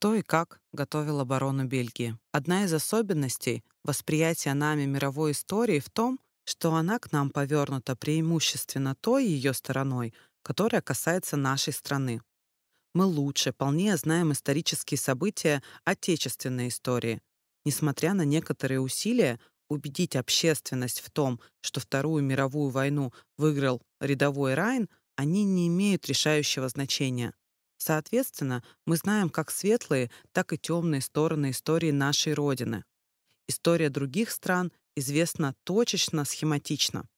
Кто и как готовил оборону Бельгии. Одна из особенностей восприятия нами мировой истории в том, что она к нам повернута преимущественно той ее стороной, которая касается нашей страны. Мы лучше, полнее знаем исторические события отечественной истории. Несмотря на некоторые усилия убедить общественность в том, что Вторую мировую войну выиграл рядовой Райн, они не имеют решающего значения. Соответственно, мы знаем как светлые, так и темные стороны истории нашей Родины. История других стран известна точечно, схематично.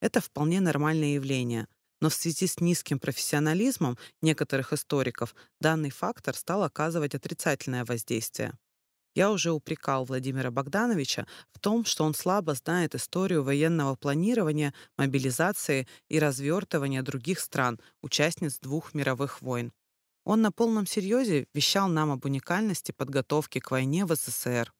Это вполне нормальное явление, но в связи с низким профессионализмом некоторых историков данный фактор стал оказывать отрицательное воздействие. Я уже упрекал Владимира Богдановича в том, что он слабо знает историю военного планирования, мобилизации и развертывания других стран, участниц двух мировых войн. Он на полном серьезе вещал нам об уникальности подготовки к войне в СССР,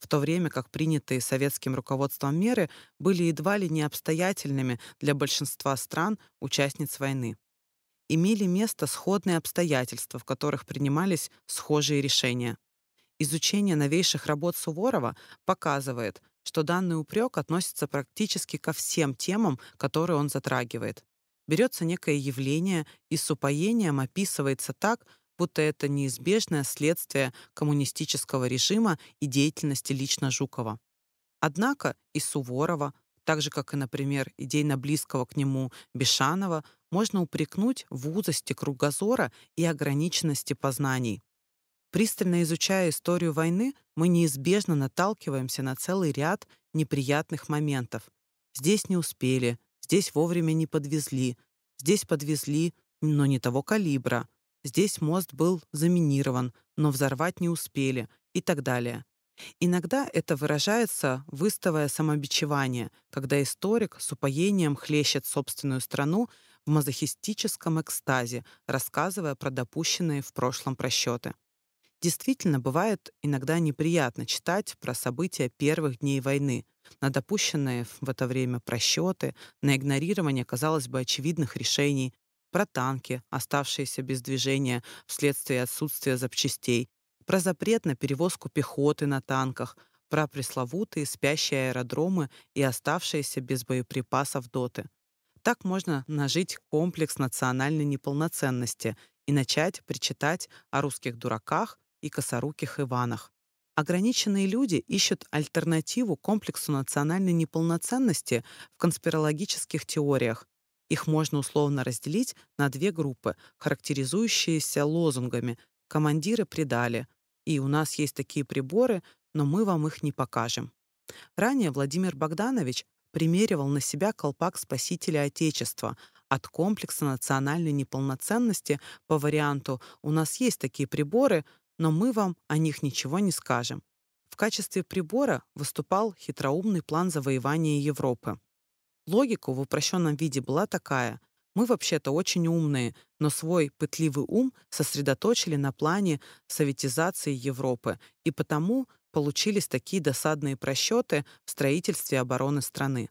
в то время как принятые советским руководством меры были едва ли не обстоятельными для большинства стран, участниц войны. Имели место сходные обстоятельства, в которых принимались схожие решения. Изучение новейших работ Суворова показывает, что данный упрек относится практически ко всем темам, которые он затрагивает берется некое явление и с упоением описывается так, будто это неизбежное следствие коммунистического режима и деятельности лично Жукова. Однако и Суворова, так же, как и, например, идейно близкого к нему Бешанова, можно упрекнуть в узости кругозора и ограниченности познаний. Пристально изучая историю войны, мы неизбежно наталкиваемся на целый ряд неприятных моментов. Здесь не успели, Здесь вовремя не подвезли. Здесь подвезли, но не того калибра. Здесь мост был заминирован, но взорвать не успели и так далее. Иногда это выражается выставое самобичевание, когда историк с упоением хлещет собственную страну в мазохистическом экстазе, рассказывая про допущенные в прошлом просчеты. Действительно, бывает иногда неприятно читать про события первых дней войны, на допущенные в это время просчеты, на игнорирование, казалось бы, очевидных решений, про танки, оставшиеся без движения вследствие отсутствия запчастей, про запрет на перевозку пехоты на танках, про пресловутые спящие аэродромы и оставшиеся без боеприпасов доты. Так можно нажить комплекс национальной неполноценности и начать причитать о русских дураках и косоруких Иванах. Ограниченные люди ищут альтернативу комплексу национальной неполноценности в конспирологических теориях. Их можно условно разделить на две группы, характеризующиеся лозунгами «командиры предали» и «у нас есть такие приборы, но мы вам их не покажем». Ранее Владимир Богданович примеривал на себя колпак спасителя Отечества от комплекса национальной неполноценности по варианту «у нас есть такие приборы, но мы вам о них ничего не скажем. В качестве прибора выступал хитроумный план завоевания Европы. Логика в упрощенном виде была такая. Мы вообще-то очень умные, но свой пытливый ум сосредоточили на плане советизации Европы, и потому получились такие досадные просчеты в строительстве обороны страны.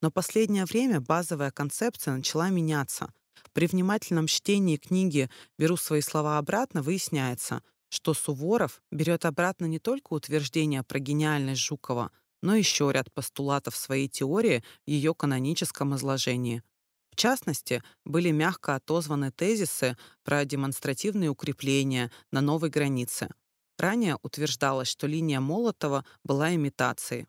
Но последнее время базовая концепция начала меняться. При внимательном чтении книги «Беру свои слова обратно» выясняется — что Суворов берет обратно не только утверждение про гениальность Жукова, но еще ряд постулатов своей теории в ее каноническом изложении. В частности, были мягко отозваны тезисы про демонстративные укрепления на новой границе. Ранее утверждалось, что линия Молотова была имитацией.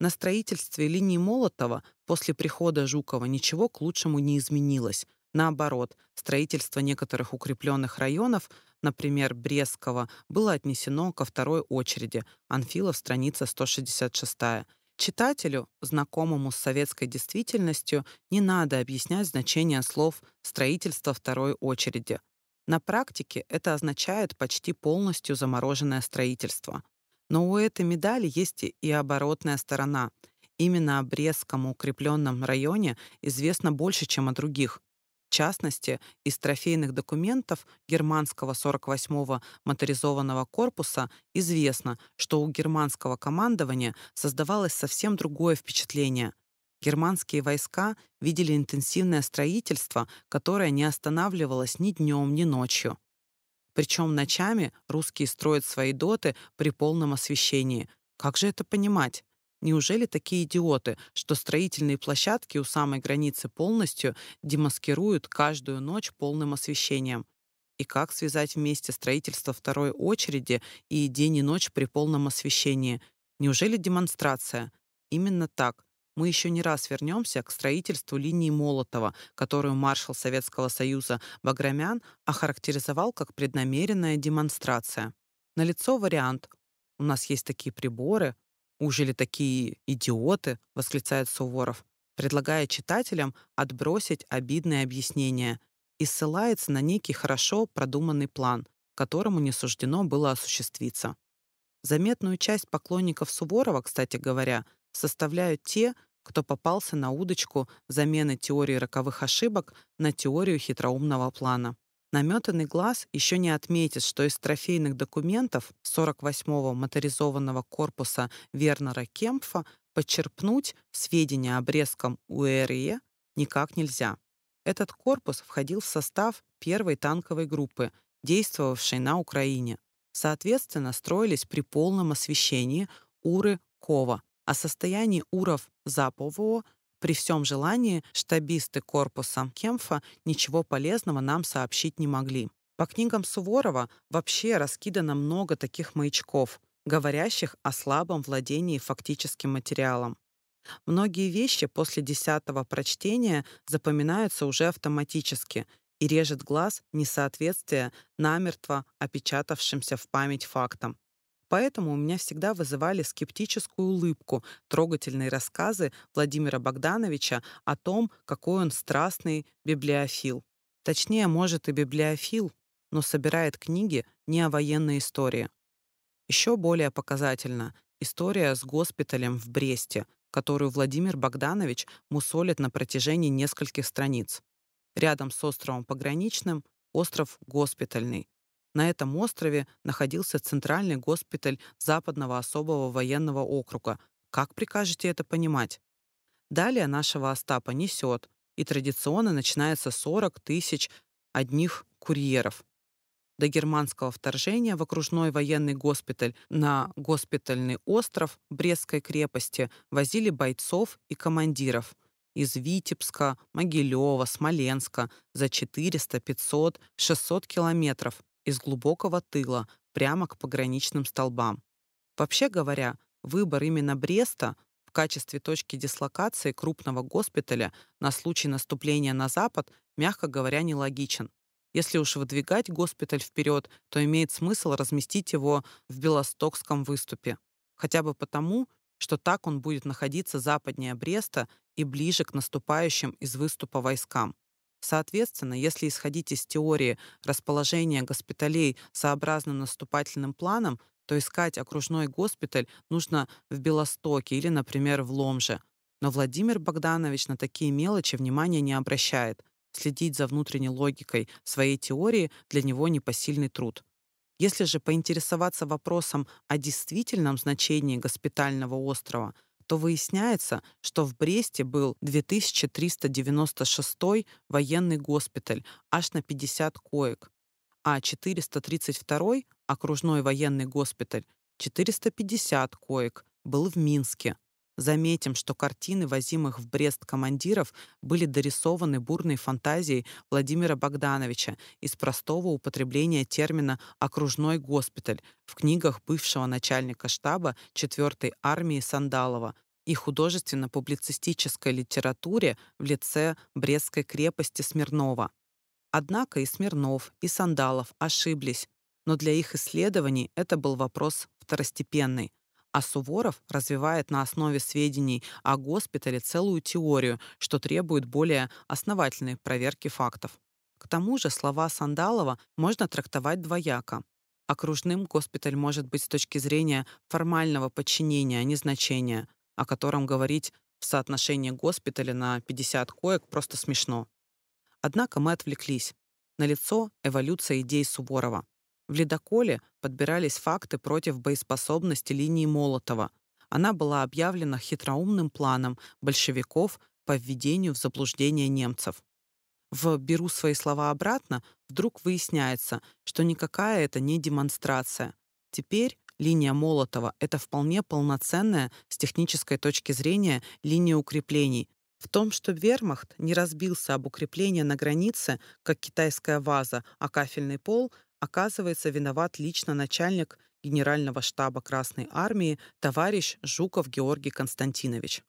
На строительстве линии Молотова после прихода Жукова ничего к лучшему не изменилось. Наоборот, строительство некоторых укрепленных районов например, Брестского, было отнесено ко второй очереди, Анфилов, страница 166. Читателю, знакомому с советской действительностью, не надо объяснять значение слов «строительство второй очереди». На практике это означает почти полностью замороженное строительство. Но у этой медали есть и оборотная сторона. Именно о Брестском укрепленном районе известно больше, чем о других. В частности, из трофейных документов германского 48-го моторизованного корпуса известно, что у германского командования создавалось совсем другое впечатление. Германские войска видели интенсивное строительство, которое не останавливалось ни днем, ни ночью. Причем ночами русские строят свои доты при полном освещении. Как же это понимать? Неужели такие идиоты, что строительные площадки у самой границы полностью демаскируют каждую ночь полным освещением? И как связать вместе строительство второй очереди и день и ночь при полном освещении? Неужели демонстрация? Именно так. Мы еще не раз вернемся к строительству линии Молотова, которую маршал Советского Союза Баграмян охарактеризовал как преднамеренная демонстрация. Налицо вариант «У нас есть такие приборы», «Ужели такие идиоты?» — восклицает Суворов, предлагая читателям отбросить обидные объяснения и ссылается на некий хорошо продуманный план, которому не суждено было осуществиться. Заметную часть поклонников Суворова, кстати говоря, составляют те, кто попался на удочку замены теории роковых ошибок на теорию хитроумного плана. Наметанный глаз еще не отметит, что из трофейных документов 48-го моторизованного корпуса Вернера Кемпфа подчерпнуть сведения о Брестском УРЕ никак нельзя. Этот корпус входил в состав первой танковой группы, действовавшей на Украине. Соответственно, строились при полном освещении Уры Кова, о состоянии уров Запового при всем желании штабисты корпуса Кемфа ничего полезного нам сообщить не могли. По книгам Суворова вообще раскидано много таких маячков, говорящих о слабом владении фактическим материалом. Многие вещи после десятого прочтения запоминаются уже автоматически и режет глаз несоответствие намертво опечатавшимся в память фактам. Поэтому у меня всегда вызывали скептическую улыбку трогательные рассказы Владимира Богдановича о том, какой он страстный библиофил. Точнее, может, и библиофил, но собирает книги не о военной истории. Еще более показательна история с госпиталем в Бресте, которую Владимир Богданович мусолит на протяжении нескольких страниц. Рядом с островом Пограничным — остров Госпитальный, на этом острове находился центральный госпиталь Западного особого военного округа. Как прикажете это понимать? Далее нашего Остапа несет, и традиционно начинается 40 тысяч одних курьеров. До германского вторжения в окружной военный госпиталь на госпитальный остров Брестской крепости возили бойцов и командиров из Витебска, Могилева, Смоленска за 400, 500, 600 километров из глубокого тыла прямо к пограничным столбам. Вообще говоря, выбор именно Бреста в качестве точки дислокации крупного госпиталя на случай наступления на Запад, мягко говоря, нелогичен. Если уж выдвигать госпиталь вперед, то имеет смысл разместить его в Белостокском выступе. Хотя бы потому, что так он будет находиться западнее Бреста и ближе к наступающим из выступа войскам. Соответственно, если исходить из теории расположения госпиталей сообразно наступательным планом, то искать окружной госпиталь нужно в Белостоке или, например, в Ломже. Но Владимир Богданович на такие мелочи внимания не обращает. Следить за внутренней логикой своей теории для него непосильный труд. Если же поинтересоваться вопросом о действительном значении госпитального острова – то выясняется, что в Бресте был 2396 военный госпиталь, аж на 50 коек, а 432 окружной военный госпиталь, 450 коек, был в Минске. Заметим, что картины возимых в Брест командиров были дорисованы бурной фантазией Владимира Богдановича из простого употребления термина «окружной госпиталь» в книгах бывшего начальника штаба 4-й армии Сандалова и художественно-публицистической литературе в лице Брестской крепости Смирнова. Однако и Смирнов, и Сандалов ошиблись, но для их исследований это был вопрос второстепенный. А Суворов развивает на основе сведений о госпитале целую теорию, что требует более основательной проверки фактов. К тому же слова Сандалова можно трактовать двояко. Окружным госпиталь может быть с точки зрения формального подчинения, а не значения, о котором говорить в соотношении госпиталя на 50 коек просто смешно. Однако мы отвлеклись. Налицо эволюция идей Суворова. В ледоколе подбирались факты против боеспособности линии Молотова. Она была объявлена хитроумным планом большевиков по введению в заблуждение немцев. в «беру свои слова обратно» вдруг выясняется, что никакая это не демонстрация. Теперь линия Молотова — это вполне полноценная с технической точки зрения линия укреплений. В том, что вермахт не разбился об укрепление на границе, как китайская ваза, а кафельный пол, оказывается, виноват лично начальник Генерального штаба Красной Армии товарищ Жуков Георгий Константинович.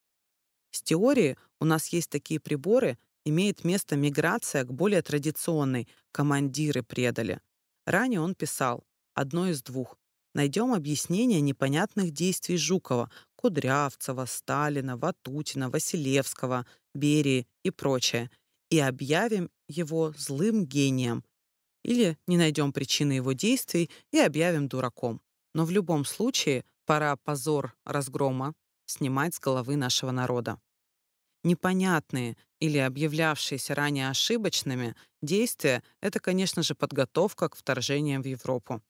С теории у нас есть такие приборы, имеет место миграция к более традиционной «командиры предали». Ранее он писал «одно из двух. Найдем объяснение непонятных действий Жукова, Кудрявцева, Сталина, Ватутина, Василевского, Берии и прочее, и объявим его злым гением. Или не найдем причины его действий и объявим дураком. Но в любом случае пора позор разгрома снимать с головы нашего народа. Непонятные или объявлявшиеся ранее ошибочными действия — это, конечно же, подготовка к вторжениям в Европу.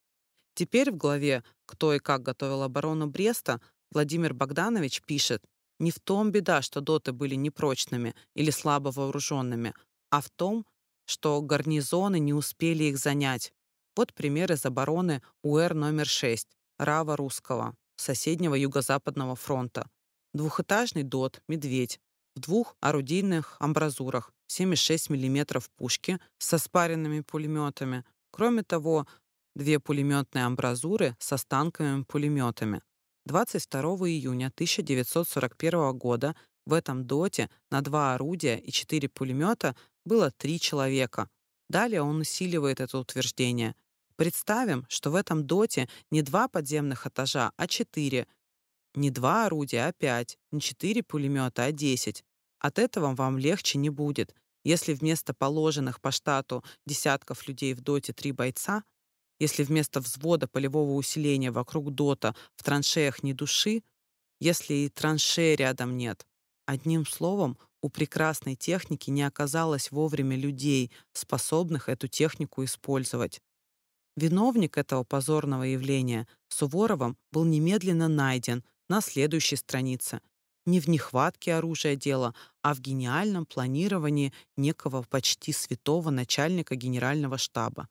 Теперь в главе «Кто и как готовил оборону Бреста» Владимир Богданович пишет «Не в том беда, что доты были непрочными или слабо вооруженными, а в том, что гарнизоны не успели их занять. Вот пример из обороны УР номер 6 Рава Русского, соседнего Юго-Западного фронта. Двухэтажный ДОТ «Медведь» в двух орудийных амбразурах 7,6 мм пушки со спаренными пулеметами. Кроме того, две пулеметные амбразуры со станковыми пулеметами. 22 июня 1941 года в этом доте на два орудия и четыре пулемета было три человека. Далее он усиливает это утверждение. Представим, что в этом доте не два подземных этажа, а четыре. Не два орудия, а пять. Не четыре пулемета, а десять. От этого вам легче не будет. Если вместо положенных по штату десятков людей в доте три бойца, если вместо взвода полевого усиления вокруг дота в траншеях ни души, если и траншеи рядом нет. Одним словом, у прекрасной техники не оказалось вовремя людей, способных эту технику использовать. Виновник этого позорного явления Суворовым был немедленно найден на следующей странице. Не в нехватке оружия дело, а в гениальном планировании некого почти святого начальника генерального штаба.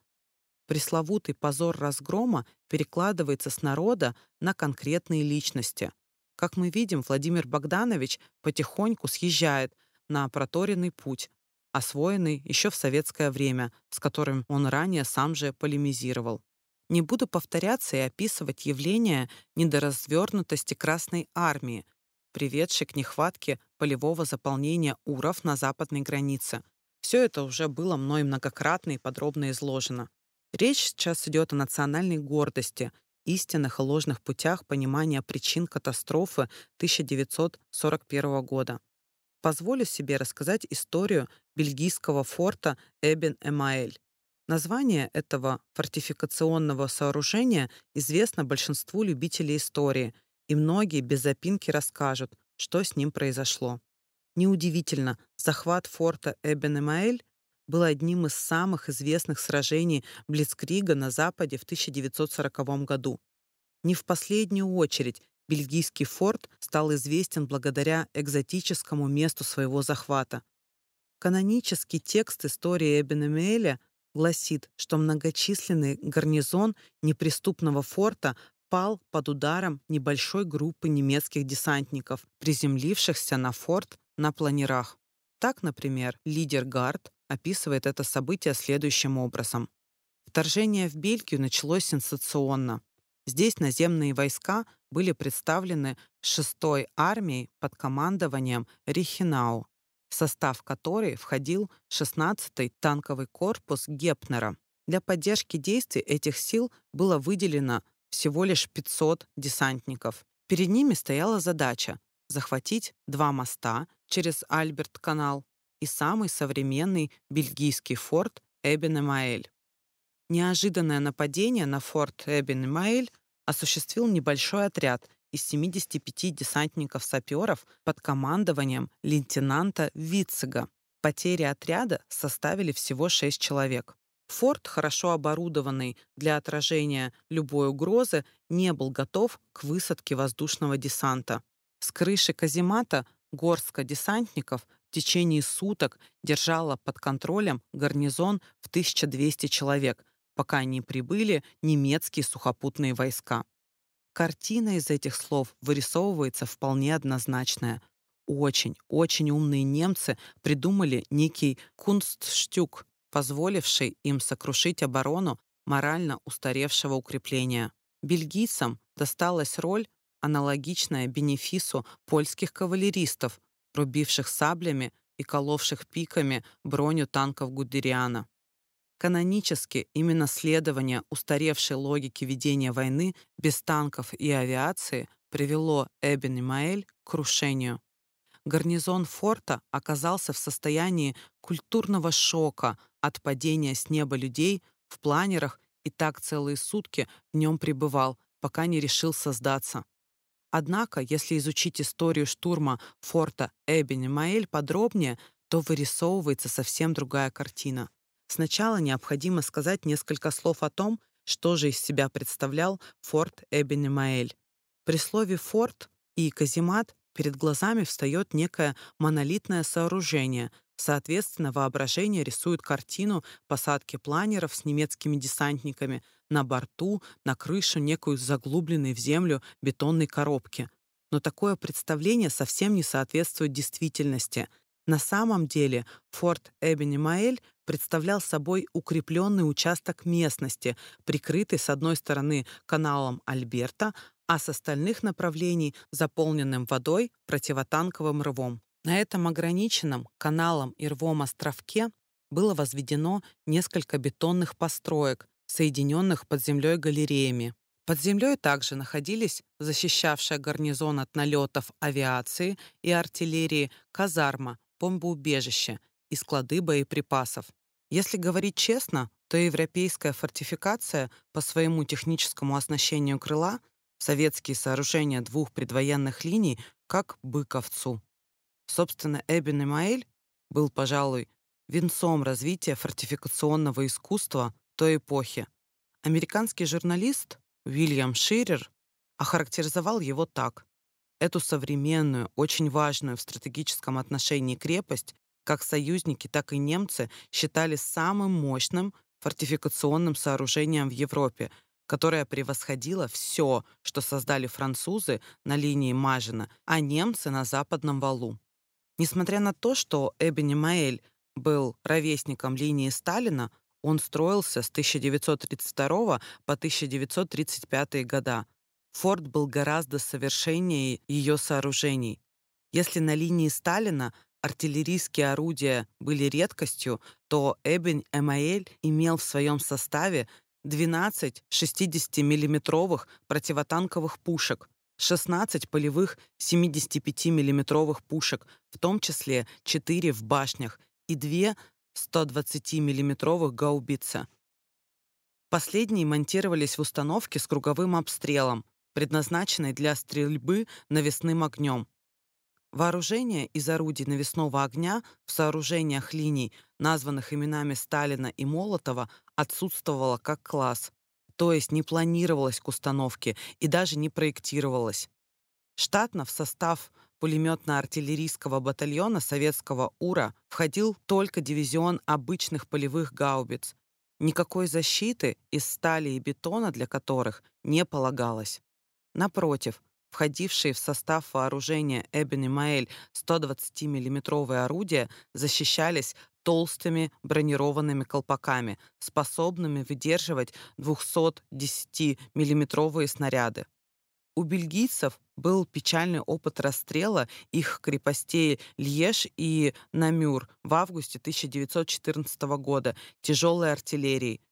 Пресловутый позор разгрома перекладывается с народа на конкретные личности. Как мы видим, Владимир Богданович потихоньку съезжает на проторенный путь, освоенный еще в советское время, с которым он ранее сам же полемизировал. Не буду повторяться и описывать явления недоразвернутости Красной Армии, приведшей к нехватке полевого заполнения УРов на западной границе. Все это уже было мной многократно и подробно изложено. Речь сейчас идет о национальной гордости, истинных и ложных путях понимания причин катастрофы 1941 года позволю себе рассказать историю бельгийского форта Эбен-Эмаэль. Название этого фортификационного сооружения известно большинству любителей истории, и многие без запинки расскажут, что с ним произошло. Неудивительно, захват форта Эбен-Эмаэль был одним из самых известных сражений Блицкрига на Западе в 1940 году. Не в последнюю очередь бельгийский форт стал известен благодаря экзотическому месту своего захвата. Канонический текст истории Эбенемеля гласит, что многочисленный гарнизон неприступного форта пал под ударом небольшой группы немецких десантников, приземлившихся на форт на планерах. Так, например, лидер Гард описывает это событие следующим образом. Вторжение в Бельгию началось сенсационно. Здесь наземные войска были представлены 6-й армией под командованием Рихенау, в состав которой входил 16-й танковый корпус Гепнера. Для поддержки действий этих сил было выделено всего лишь 500 десантников. Перед ними стояла задача захватить два моста через Альберт-канал и самый современный бельгийский форт Эбен-Эмаэль. Неожиданное нападение на форт Эбен-Маэль осуществил небольшой отряд из 75 десантников-саперов под командованием лейтенанта Вицига. Потери отряда составили всего 6 человек. Форт, хорошо оборудованный для отражения любой угрозы, не был готов к высадке воздушного десанта. С крыши каземата горстка десантников в течение суток держала под контролем гарнизон в 1200 человек, пока не прибыли немецкие сухопутные войска. Картина из этих слов вырисовывается вполне однозначная. Очень, очень умные немцы придумали некий кунстштюк, позволивший им сокрушить оборону морально устаревшего укрепления. Бельгийцам досталась роль, аналогичная бенефису польских кавалеристов, рубивших саблями и коловших пиками броню танков Гудериана. Канонически именно следование устаревшей логике ведения войны без танков и авиации привело Эбен и Маэль к крушению. Гарнизон форта оказался в состоянии культурного шока от падения с неба людей в планерах и так целые сутки в нем пребывал, пока не решил создаться. Однако, если изучить историю штурма форта Эбен и Маэль подробнее, то вырисовывается совсем другая картина. Сначала необходимо сказать несколько слов о том, что же из себя представлял форт Эбен-Маэль. При слове «форт» и «каземат» перед глазами встает некое монолитное сооружение. Соответственно, воображение рисует картину посадки планеров с немецкими десантниками на борту, на крышу некую заглубленной в землю бетонной коробки. Но такое представление совсем не соответствует действительности. На самом деле форт Эбен-Маэль представлял собой укрепленный участок местности, прикрытый с одной стороны каналом Альберта, а с остальных направлений заполненным водой противотанковым рвом. На этом ограниченном каналом и рвом островке было возведено несколько бетонных построек, соединенных под землей галереями. Под землей также находились защищавшая гарнизон от налетов авиации и артиллерии казарма, бомбоубежище — и склады боеприпасов. Если говорить честно, то европейская фортификация по своему техническому оснащению крыла советские сооружения двух предвоенных линий как бык овцу. Собственно, Эбен Эмаэль был, пожалуй, венцом развития фортификационного искусства той эпохи. Американский журналист Уильям Ширер охарактеризовал его так. Эту современную, очень важную в стратегическом отношении крепость как союзники, так и немцы считали самым мощным фортификационным сооружением в Европе, которое превосходило все, что создали французы на линии Мажина, а немцы на западном валу. Несмотря на то, что Эбени Маэль был ровесником линии Сталина, он строился с 1932 по 1935 года. Форт был гораздо совершеннее ее сооружений. Если на линии Сталина артиллерийские орудия были редкостью, то Эбен Эмаэль имел в своем составе 12 60-миллиметровых противотанковых пушек, 16 полевых 75 миллиметровых пушек, в том числе 4 в башнях и 2 120 миллиметровых гаубицы. Последние монтировались в установке с круговым обстрелом, предназначенной для стрельбы навесным огнем. Вооружение из орудий навесного огня в сооружениях линий, названных именами Сталина и Молотова, отсутствовало как класс, то есть не планировалось к установке и даже не проектировалось. Штатно в состав пулеметно-артиллерийского батальона советского УРА входил только дивизион обычных полевых гаубиц. Никакой защиты из стали и бетона для которых не полагалось. Напротив, Входившие в состав вооружения Эбен и Маэль 120 миллиметровые орудия защищались толстыми бронированными колпаками, способными выдерживать 210 миллиметровые снаряды. У бельгийцев был печальный опыт расстрела их крепостей Льеж и Намюр в августе 1914 года тяжелой артиллерией,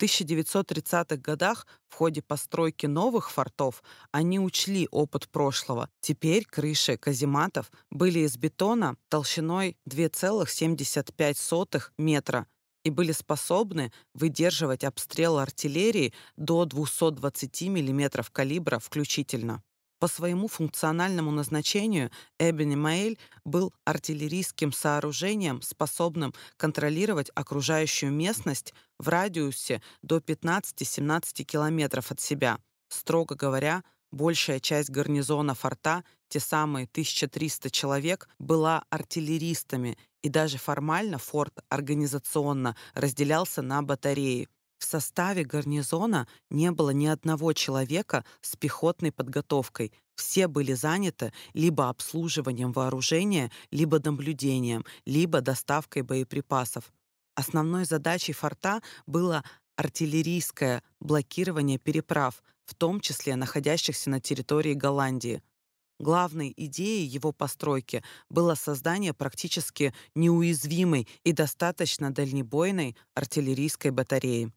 1930-х годах в ходе постройки новых фортов они учли опыт прошлого. Теперь крыши казематов были из бетона толщиной 2,75 метра и были способны выдерживать обстрел артиллерии до 220 мм калибра включительно. По своему функциональному назначению Эбен Маэль был артиллерийским сооружением, способным контролировать окружающую местность в радиусе до 15-17 километров от себя. Строго говоря, Большая часть гарнизона форта, те самые 1300 человек, была артиллеристами, и даже формально форт организационно разделялся на батареи. В составе гарнизона не было ни одного человека с пехотной подготовкой. Все были заняты либо обслуживанием вооружения, либо наблюдением, либо доставкой боеприпасов. Основной задачей форта было артиллерийское блокирование переправ, в том числе находящихся на территории Голландии. Главной идеей его постройки было создание практически неуязвимой и достаточно дальнобойной артиллерийской батареи.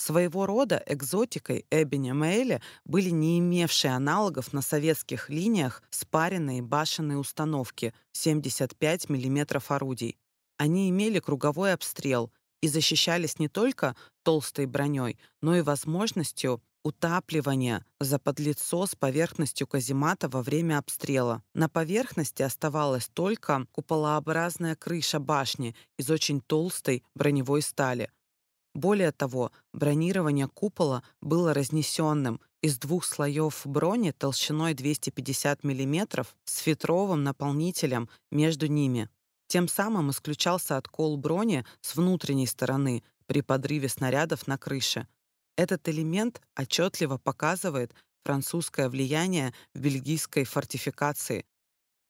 Своего рода экзотикой Эббини Мейли были не имевшие аналогов на советских линиях спаренные башенные установки 75 мм орудий. Они имели круговой обстрел и защищались не только толстой броней, но и возможностью утапливания заподлицо с поверхностью каземата во время обстрела. На поверхности оставалась только куполообразная крыша башни из очень толстой броневой стали. Более того, бронирование купола было разнесенным из двух слоев брони толщиной 250 мм с фетровым наполнителем между ними. Тем самым исключался откол брони с внутренней стороны при подрыве снарядов на крыше. Этот элемент отчетливо показывает французское влияние в бельгийской фортификации.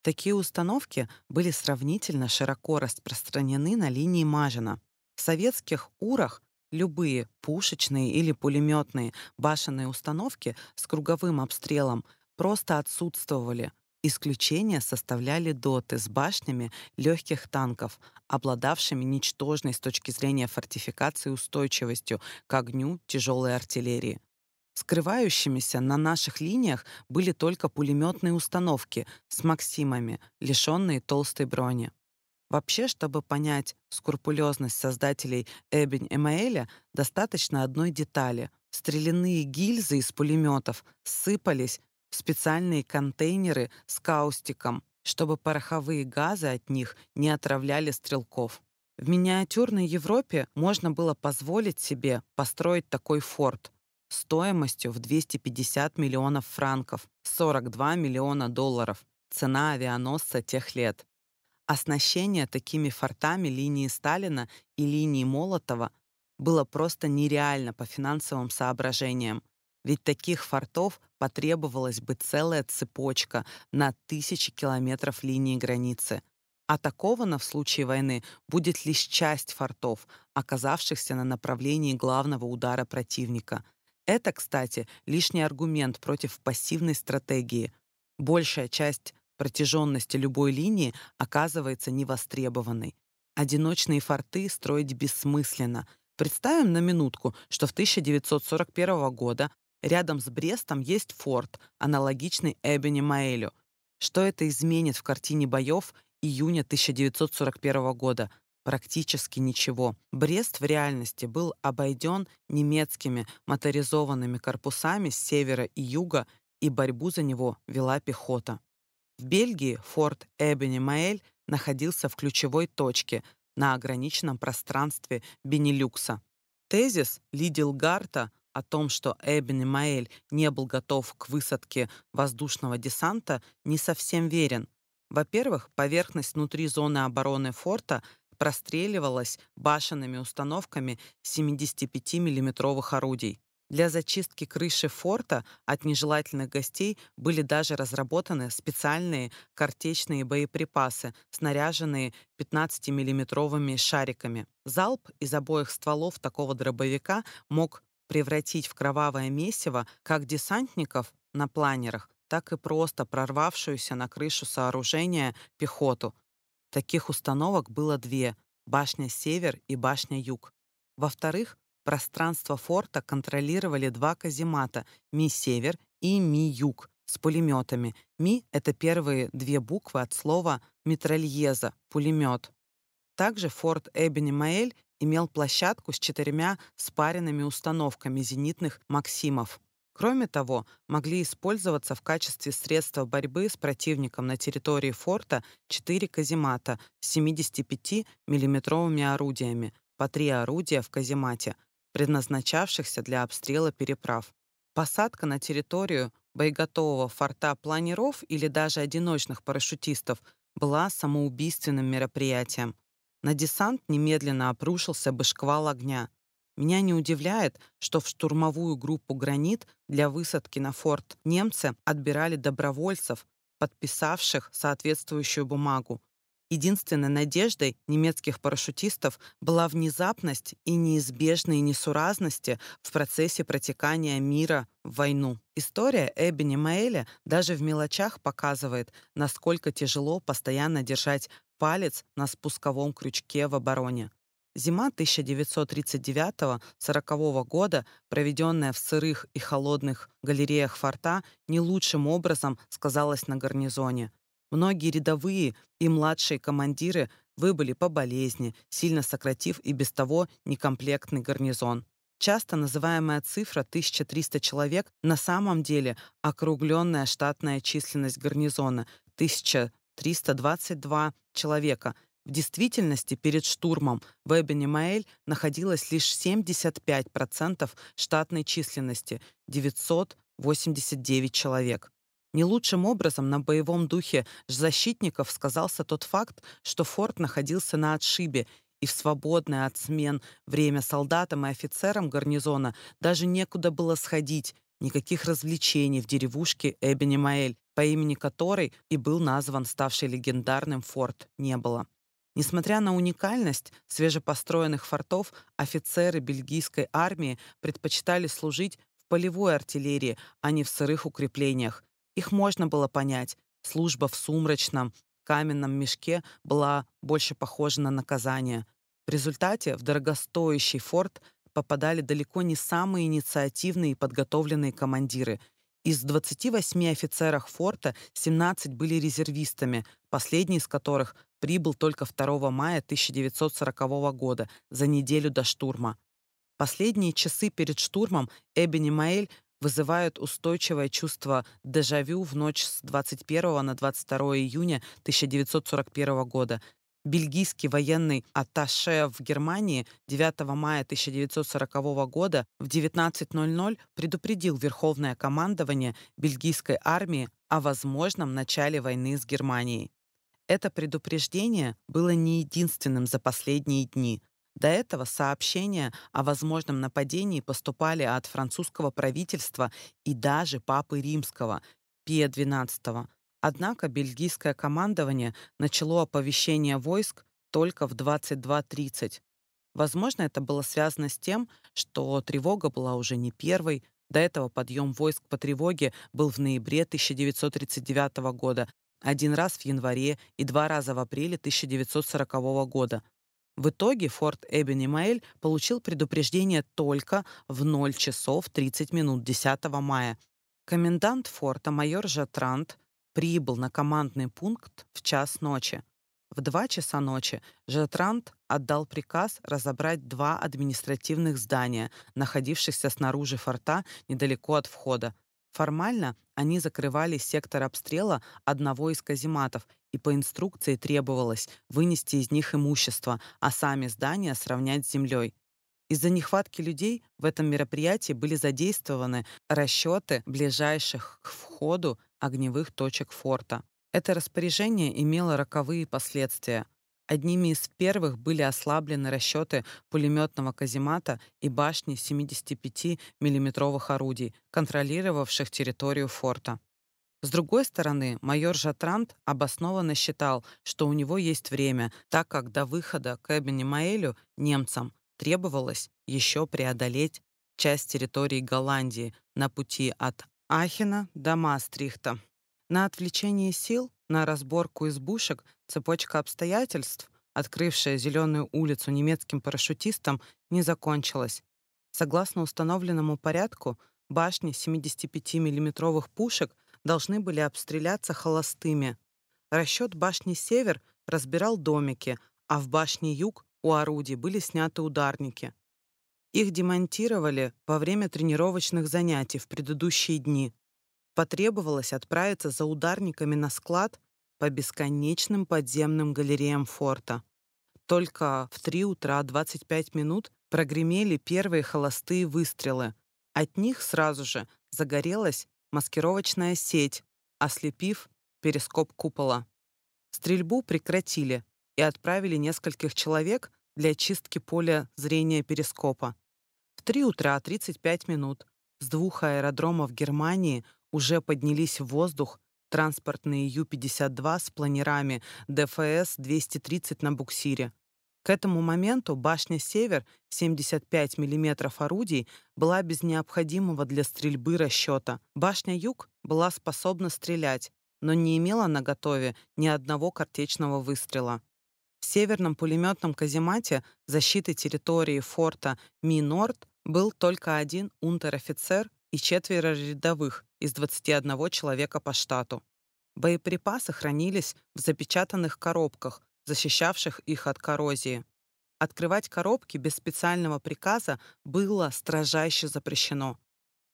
Такие установки были сравнительно широко распространены на линии Мажина. В советских урах любые пушечные или пулеметные башенные установки с круговым обстрелом просто отсутствовали, Исключение составляли доты с башнями легких танков, обладавшими ничтожной с точки зрения фортификации устойчивостью к огню тяжелой артиллерии. Скрывающимися на наших линиях были только пулеметные установки с «Максимами», лишенные толстой брони. Вообще, чтобы понять скрупулезность создателей Эбень Эмаэля, достаточно одной детали. Стреляные гильзы из пулеметов сыпались в специальные контейнеры с каустиком, чтобы пороховые газы от них не отравляли стрелков. В миниатюрной Европе можно было позволить себе построить такой форт стоимостью в 250 миллионов франков, 42 миллиона долларов, цена авианосца тех лет. Оснащение такими фортами линии Сталина и линии Молотова было просто нереально по финансовым соображениям. Ведь таких фортов потребовалась бы целая цепочка на тысячи километров линии границы. Атакована в случае войны будет лишь часть фортов, оказавшихся на направлении главного удара противника. Это, кстати, лишний аргумент против пассивной стратегии. Большая часть протяженности любой линии оказывается невостребованной. Одиночные форты строить бессмысленно. Представим на минутку, что в 1941 года Рядом с Брестом есть форт, аналогичный Эбени Маэлю. Что это изменит в картине боев июня 1941 года? Практически ничего. Брест в реальности был обойден немецкими моторизованными корпусами с севера и юга, и борьбу за него вела пехота. В Бельгии форт Эбени-Маэль находился в ключевой точке на ограниченном пространстве Бенилюкса. Тезис Лидилгарта о том, что Эбен Маэль не был готов к высадке воздушного десанта, не совсем верен. Во-первых, поверхность внутри зоны обороны форта простреливалась башенными установками 75 миллиметровых орудий. Для зачистки крыши форта от нежелательных гостей были даже разработаны специальные картечные боеприпасы, снаряженные 15-миллиметровыми шариками. Залп из обоих стволов такого дробовика мог превратить в кровавое месиво как десантников на планерах, так и просто прорвавшуюся на крышу сооружения пехоту. Таких установок было две — башня «Север» и башня «Юг». Во-вторых, пространство форта контролировали два каземата — Ми-Север и Ми-Юг с пулеметами. Ми — это первые две буквы от слова «митральеза» — пулемет. Также форт Эбени-Маэль имел площадку с четырьмя спаренными установками зенитных «Максимов». Кроме того, могли использоваться в качестве средства борьбы с противником на территории форта четыре каземата с 75 миллиметровыми орудиями, по три орудия в каземате, предназначавшихся для обстрела переправ. Посадка на территорию боеготового форта планеров или даже одиночных парашютистов была самоубийственным мероприятием. На десант немедленно обрушился бы шквал огня. Меня не удивляет, что в штурмовую группу «Гранит» для высадки на форт немцы отбирали добровольцев, подписавших соответствующую бумагу. Единственной надеждой немецких парашютистов была внезапность и неизбежные несуразности в процессе протекания мира в войну. История Эббини Мэйля даже в мелочах показывает, насколько тяжело постоянно держать палец на спусковом крючке в обороне. Зима 1939-40 года, проведенная в сырых и холодных галереях форта, не лучшим образом сказалась на гарнизоне. Многие рядовые и младшие командиры выбыли по болезни, сильно сократив и без того некомплектный гарнизон. Часто называемая цифра 1300 человек на самом деле округленная штатная численность гарнизона 1322 человека. В действительности перед штурмом в Эбени-Маэль находилось лишь 75% штатной численности 989 человек. Не лучшим образом на боевом духе защитников сказался тот факт, что форт находился на отшибе, и в свободное от смен время солдатам и офицерам гарнизона даже некуда было сходить, никаких развлечений в деревушке Эбени-Маэль, по имени которой и был назван ставший легендарным форт, не было. Несмотря на уникальность свежепостроенных фортов, офицеры бельгийской армии предпочитали служить в полевой артиллерии, а не в сырых укреплениях, их можно было понять. Служба в сумрачном, каменном мешке была больше похожа на наказание. В результате в дорогостоящий форт попадали далеко не самые инициативные и подготовленные командиры. Из 28 офицеров форта 17 были резервистами, последний из которых прибыл только 2 мая 1940 года, за неделю до штурма. Последние часы перед штурмом Эбени Маэль вызывают устойчивое чувство дежавю в ночь с 21 на 22 июня 1941 года. Бельгийский военный атташе в Германии 9 мая 1940 года в 19.00 предупредил Верховное командование бельгийской армии о возможном начале войны с Германией. Это предупреждение было не единственным за последние дни. До этого сообщения о возможном нападении поступали от французского правительства и даже Папы Римского, Пия XII. Однако бельгийское командование начало оповещение войск только в 22.30. Возможно, это было связано с тем, что тревога была уже не первой. До этого подъем войск по тревоге был в ноябре 1939 года, один раз в январе и два раза в апреле 1940 года. В итоге форт Эбени-Мэйль получил предупреждение только в 0 часов 30 минут 10 мая. Комендант форта майор Жатрант прибыл на командный пункт в час ночи. В 2 часа ночи Жатрант отдал приказ разобрать два административных здания, находившихся снаружи форта недалеко от входа. Формально они закрывали сектор обстрела одного из казематов, и по инструкции требовалось вынести из них имущество, а сами здания сравнять с землей. Из-за нехватки людей в этом мероприятии были задействованы расчеты ближайших к входу огневых точек форта. Это распоряжение имело роковые последствия. Одними из первых были ослаблены расчеты пулеметного каземата и башни 75 миллиметровых орудий, контролировавших территорию форта. С другой стороны, майор Жатрант обоснованно считал, что у него есть время, так как до выхода к Эбени-Маэлю немцам требовалось еще преодолеть часть территории Голландии на пути от Ахена до Мастрихта. На отвлечение сил на разборку избушек цепочка обстоятельств, открывшая Зеленую улицу немецким парашютистам, не закончилась. Согласно установленному порядку, башни 75 миллиметровых пушек должны были обстреляться холостыми. Расчет башни «Север» разбирал домики, а в башне «Юг» у орудий были сняты ударники. Их демонтировали во время тренировочных занятий в предыдущие дни потребовалось отправиться за ударниками на склад по бесконечным подземным галереям форта. Только в 3 утра 25 минут прогремели первые холостые выстрелы. От них сразу же загорелась маскировочная сеть, ослепив перископ купола. Стрельбу прекратили и отправили нескольких человек для очистки поля зрения перископа. В 3 утра 35 минут с двух аэродромов Германии уже поднялись в воздух транспортные Ю-52 с планерами ДФС-230 на буксире. К этому моменту башня «Север» 75 мм орудий была без необходимого для стрельбы расчета. Башня «Юг» была способна стрелять, но не имела на готове ни одного картечного выстрела. В северном пулеметном каземате защиты территории форта Ми-Норд был только один унтер-офицер и четверо рядовых из 21 человека по штату. Боеприпасы хранились в запечатанных коробках, защищавших их от коррозии. Открывать коробки без специального приказа было строжайше запрещено.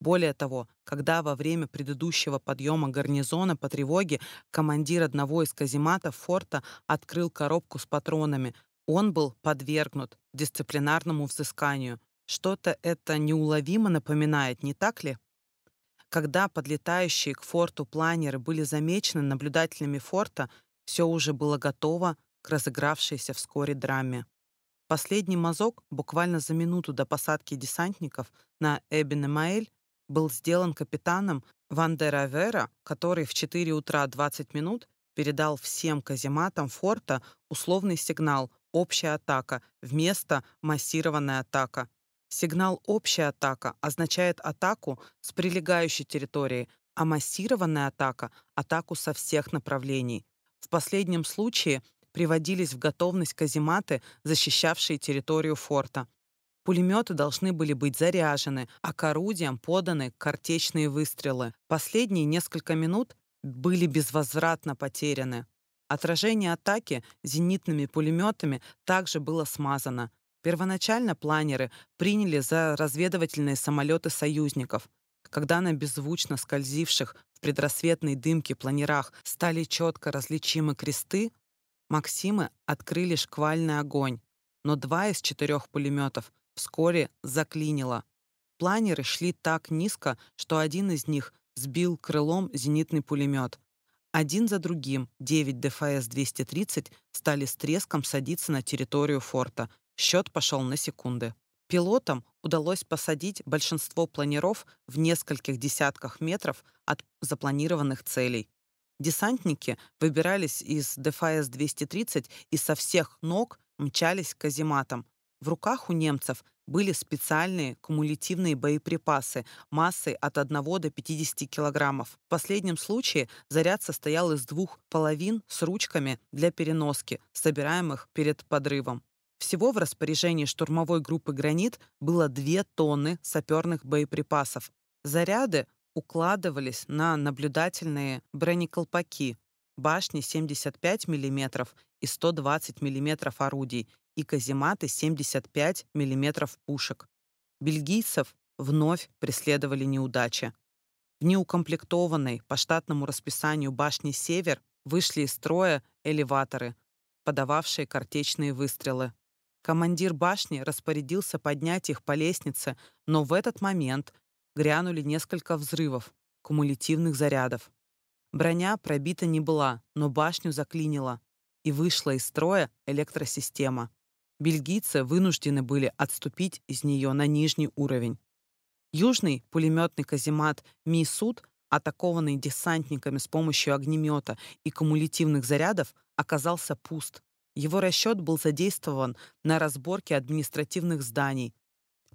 Более того, когда во время предыдущего подъема гарнизона по тревоге командир одного из казематов форта открыл коробку с патронами, он был подвергнут дисциплинарному взысканию. Что-то это неуловимо напоминает, не так ли? Когда подлетающие к форту планеры были замечены наблюдателями форта, все уже было готово к разыгравшейся вскоре драме. Последний мазок, буквально за минуту до посадки десантников на Эбен-Эмаэль, был сделан капитаном Ван Авера, который в 4 утра 20 минут передал всем казематам форта условный сигнал «Общая атака» вместо «Массированная атака». Сигнал «Общая атака» означает атаку с прилегающей территории, а массированная атака — атаку со всех направлений. В последнем случае приводились в готовность казематы, защищавшие территорию форта. Пулеметы должны были быть заряжены, а к орудиям поданы картечные выстрелы. Последние несколько минут были безвозвратно потеряны. Отражение атаки зенитными пулеметами также было смазано. Первоначально планеры приняли за разведывательные самолеты союзников. Когда на беззвучно скользивших в предрассветной дымке планерах стали четко различимы кресты, Максимы открыли шквальный огонь, но два из четырех пулеметов вскоре заклинило. Планеры шли так низко, что один из них сбил крылом зенитный пулемет. Один за другим 9 ДФС-230 стали с треском садиться на территорию форта. Счет пошел на секунды. Пилотам удалось посадить большинство планеров в нескольких десятках метров от запланированных целей. Десантники выбирались из ДФС-230 и со всех ног мчались к казематам. В руках у немцев были специальные кумулятивные боеприпасы массой от 1 до 50 килограммов. В последнем случае заряд состоял из двух половин с ручками для переноски, собираемых перед подрывом. Всего в распоряжении штурмовой группы «Гранит» было 2 тонны саперных боеприпасов. Заряды укладывались на наблюдательные бронеколпаки, башни 75 мм и 120 мм орудий и казематы 75 мм пушек. Бельгийцев вновь преследовали неудачи. В неукомплектованной по штатному расписанию башни «Север» вышли из строя элеваторы, подававшие картечные выстрелы. Командир башни распорядился поднять их по лестнице, но в этот момент грянули несколько взрывов, кумулятивных зарядов. Броня пробита не была, но башню заклинило, и вышла из строя электросистема. Бельгийцы вынуждены были отступить из нее на нижний уровень. Южный пулеметный каземат Ми-Суд, атакованный десантниками с помощью огнемета и кумулятивных зарядов, оказался пуст. Его расчет был задействован на разборке административных зданий,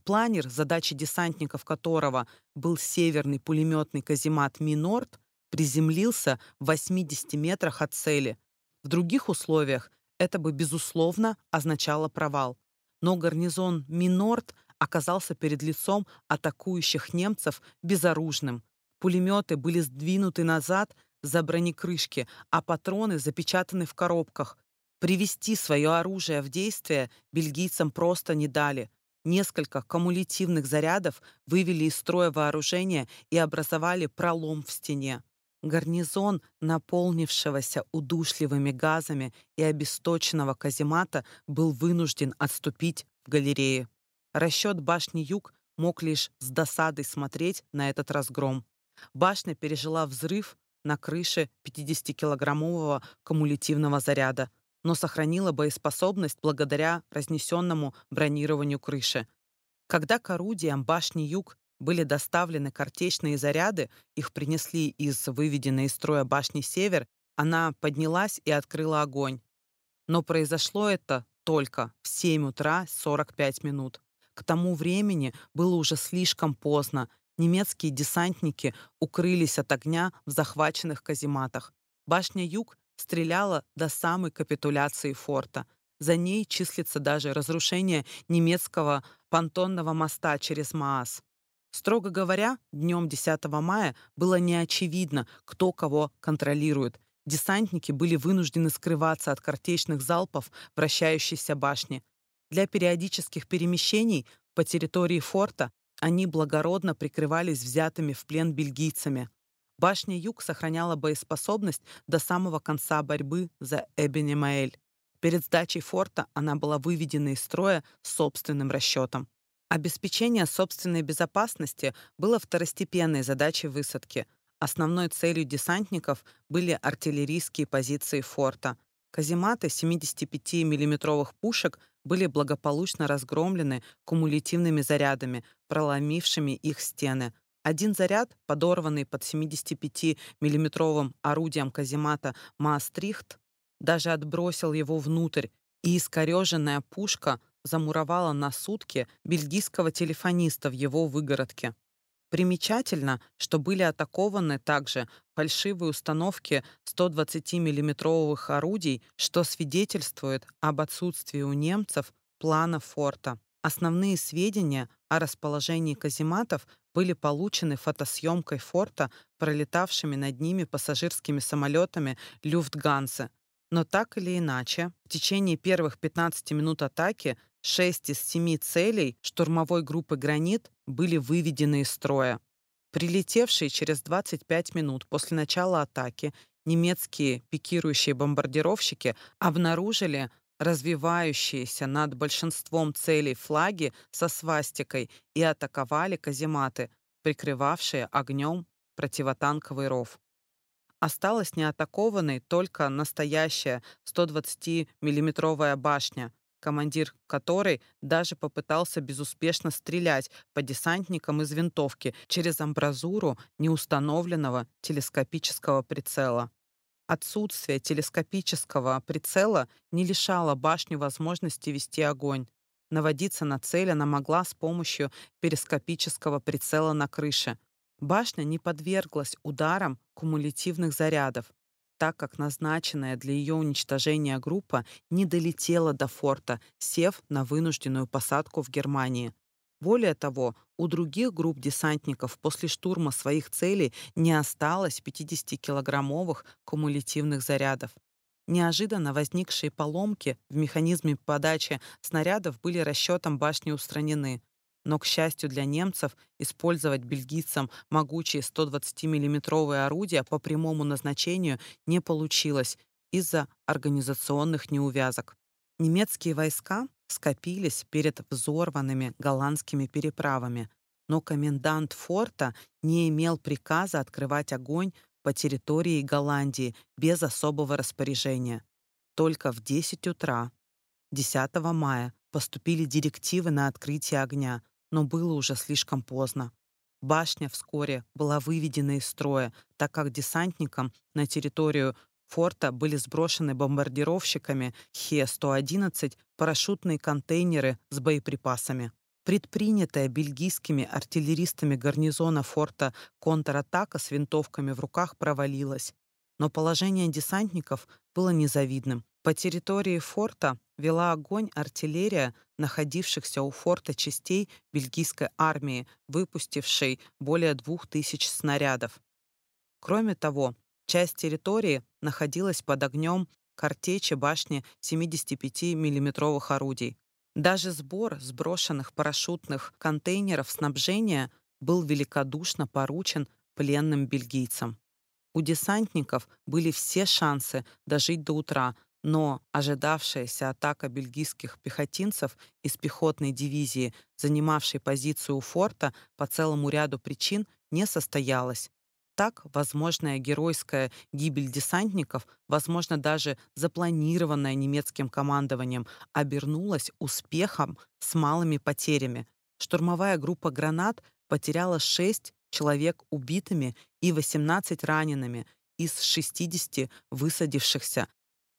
Планер, задачей десантников которого был северный пулеметный каземат «Минорд», приземлился в 80 метрах от цели. В других условиях это бы, безусловно, означало провал. Но гарнизон «Минорд» оказался перед лицом атакующих немцев безоружным. Пулеметы были сдвинуты назад за бронекрышки, а патроны запечатаны в коробках. Привести свое оружие в действие бельгийцам просто не дали – Несколько кумулятивных зарядов вывели из строя вооружение и образовали пролом в стене. Гарнизон, наполнившегося удушливыми газами и обесточенного каземата, был вынужден отступить в галерее. Расчет башни Юг мог лишь с досадой смотреть на этот разгром. Башня пережила взрыв на крыше 50-килограммового кумулятивного заряда, но сохранила боеспособность благодаря разнесенному бронированию крыши. Когда к орудиям башни Юг были доставлены картечные заряды, их принесли из выведенной из строя башни Север, она поднялась и открыла огонь. Но произошло это только в 7 утра 45 минут. К тому времени было уже слишком поздно. Немецкие десантники укрылись от огня в захваченных казематах. Башня Юг стреляла до самой капитуляции форта. За ней числится даже разрушение немецкого понтонного моста через Маас. Строго говоря, днем 10 мая было неочевидно, кто кого контролирует. Десантники были вынуждены скрываться от картечных залпов вращающейся башни. Для периодических перемещений по территории форта они благородно прикрывались взятыми в плен бельгийцами. Башня Юг сохраняла боеспособность до самого конца борьбы за Эбенемаэль. Перед сдачей форта она была выведена из строя собственным расчетом. Обеспечение собственной безопасности было второстепенной задачей высадки. Основной целью десантников были артиллерийские позиции форта. Казематы 75 миллиметровых пушек были благополучно разгромлены кумулятивными зарядами, проломившими их стены. Один заряд, подорванный под 75 миллиметровым орудием каземата «Маастрихт», даже отбросил его внутрь, и искореженная пушка замуровала на сутки бельгийского телефониста в его выгородке. Примечательно, что были атакованы также фальшивые установки 120 миллиметровых орудий, что свидетельствует об отсутствии у немцев плана форта. Основные сведения о расположении казематов были получены фотосъемкой форта, пролетавшими над ними пассажирскими самолетами Люфтгансе. Но так или иначе, в течение первых 15 минут атаки 6 из 7 целей штурмовой группы «Гранит» были выведены из строя. Прилетевшие через 25 минут после начала атаки немецкие пикирующие бомбардировщики обнаружили развивающиеся над большинством целей флаги со свастикой и атаковали казематы, прикрывавшие огнем противотанковый ров. Осталась неатакованной только настоящая 120 миллиметровая башня, командир которой даже попытался безуспешно стрелять по десантникам из винтовки через амбразуру неустановленного телескопического прицела. Отсутствие телескопического прицела не лишало башню возможности вести огонь. Наводиться на цель она могла с помощью перископического прицела на крыше. Башня не подверглась ударам кумулятивных зарядов так как назначенная для ее уничтожения группа не долетела до форта, сев на вынужденную посадку в Германии. Более того, у других групп десантников после штурма своих целей не осталось 50-килограммовых кумулятивных зарядов. Неожиданно возникшие поломки в механизме подачи снарядов были расчетом башни устранены. Но, к счастью для немцев, использовать бельгийцам могучие 120 миллиметровые орудия по прямому назначению не получилось из-за организационных неувязок. Немецкие войска скопились перед взорванными голландскими переправами, но комендант форта не имел приказа открывать огонь по территории Голландии без особого распоряжения. Только в 10 утра 10 мая поступили директивы на открытие огня, но было уже слишком поздно. Башня вскоре была выведена из строя, так как десантникам на территорию форта были сброшены бомбардировщиками Хе-111 парашютные контейнеры с боеприпасами. Предпринятая бельгийскими артиллеристами гарнизона форта контратака с винтовками в руках провалилась. Но положение десантников было незавидным. По территории форта вела огонь артиллерия находившихся у форта частей бельгийской армии, выпустившей более двух тысяч снарядов. Кроме того, часть территории находилась под огнем картечи башни 75 миллиметровых орудий. Даже сбор сброшенных парашютных контейнеров снабжения был великодушно поручен пленным бельгийцам. У десантников были все шансы дожить до утра, но ожидавшаяся атака бельгийских пехотинцев из пехотной дивизии, занимавшей позицию у форта по целому ряду причин, не состоялась. Так, возможная геройская гибель десантников, возможно, даже запланированная немецким командованием, обернулась успехом с малыми потерями. Штурмовая группа «Гранат» потеряла 6 человек убитыми и 18 ранеными из 60 высадившихся.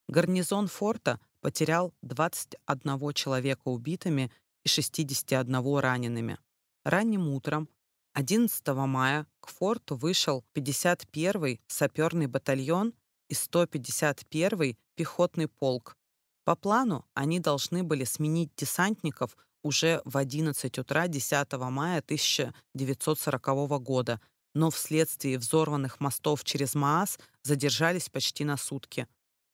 Гарнизон форта потерял 21 человека убитыми и 61 ранеными. Ранним утром 11 мая к форту вышел 51-й саперный батальон и 151-й пехотный полк. По плану они должны были сменить десантников уже в 11 утра 10 мая 1940 года, но вследствие взорванных мостов через Маас задержались почти на сутки.